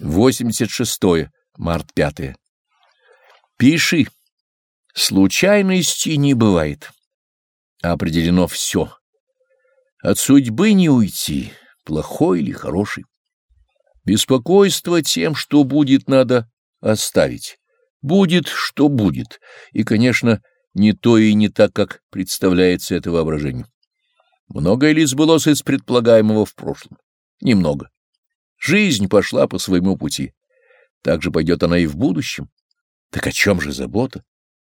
86. Март 5. Пиши. Случайности не бывает. Определено все. От судьбы не уйти, плохой или хороший. Беспокойство тем, что будет, надо оставить. Будет, что будет. И, конечно, не то и не так, как представляется это воображению. Многое ли сбылось из предполагаемого в прошлом? Немного. Жизнь пошла по своему пути. Так же пойдет она и в будущем. Так о чем же забота?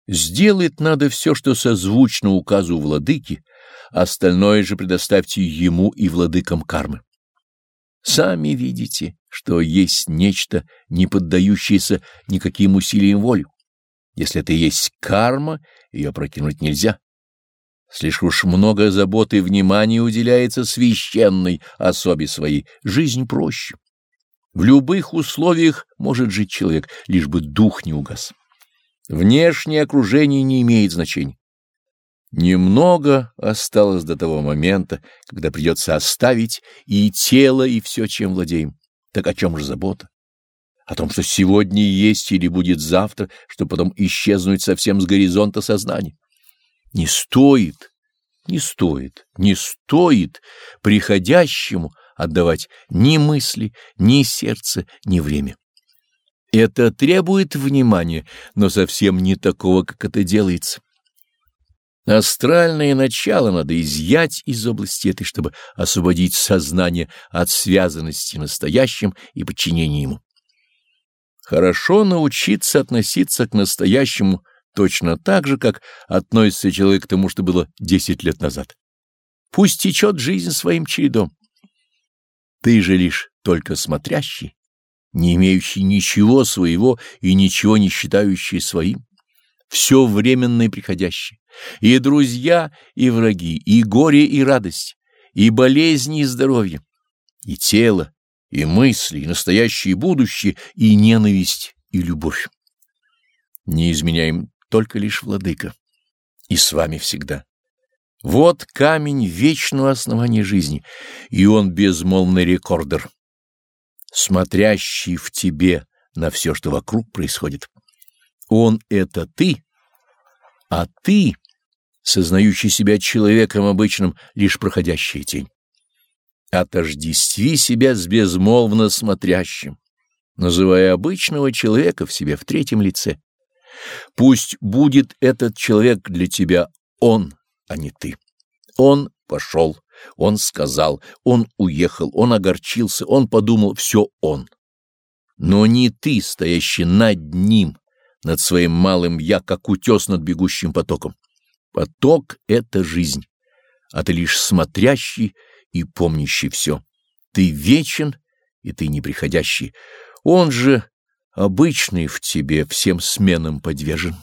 Сделать надо все, что созвучно указу владыки, остальное же предоставьте ему и владыкам кармы. Сами видите, что есть нечто, не поддающееся никаким усилиям воли. Если это есть карма, ее прокинуть нельзя. Слишком уж много заботы и внимания уделяется священной особе своей. Жизнь проще. В любых условиях может жить человек, лишь бы дух не угас. Внешнее окружение не имеет значения. Немного осталось до того момента, когда придется оставить и тело, и все, чем владеем. Так о чем же забота? О том, что сегодня есть или будет завтра, чтобы потом исчезнуть совсем с горизонта сознания. Не стоит, не стоит, не стоит приходящему отдавать ни мысли, ни сердце, ни время. Это требует внимания, но совсем не такого, как это делается. Астральное начало надо изъять из области этой, чтобы освободить сознание от связанности настоящим и подчинения ему. Хорошо научиться относиться к настоящему точно так же, как относится человек к тому, что было десять лет назад. Пусть течет жизнь своим чередом. Ты же лишь только смотрящий, не имеющий ничего своего и ничего не считающий своим. Все временное и приходящее. И друзья, и враги, и горе, и радость, и болезни, и здоровье, и тело, и мысли, и настоящее, и будущее, и ненависть, и любовь. Не изменяем только лишь владыка, и с вами всегда. Вот камень вечного основания жизни, и он безмолвный рекордер, смотрящий в тебе на все, что вокруг происходит. Он — это ты, а ты, сознающий себя человеком обычным, лишь проходящая тень. Отождестви себя с безмолвно смотрящим, называя обычного человека в себе в третьем лице. Пусть будет этот человек для тебя он, а не ты. Он пошел, он сказал, он уехал, он огорчился, он подумал, все он. Но не ты, стоящий над ним, над своим малым «я», как утес над бегущим потоком. Поток — это жизнь, а ты лишь смотрящий и помнящий все. Ты вечен, и ты неприходящий. Он же обычный в тебе всем сменам подвержен.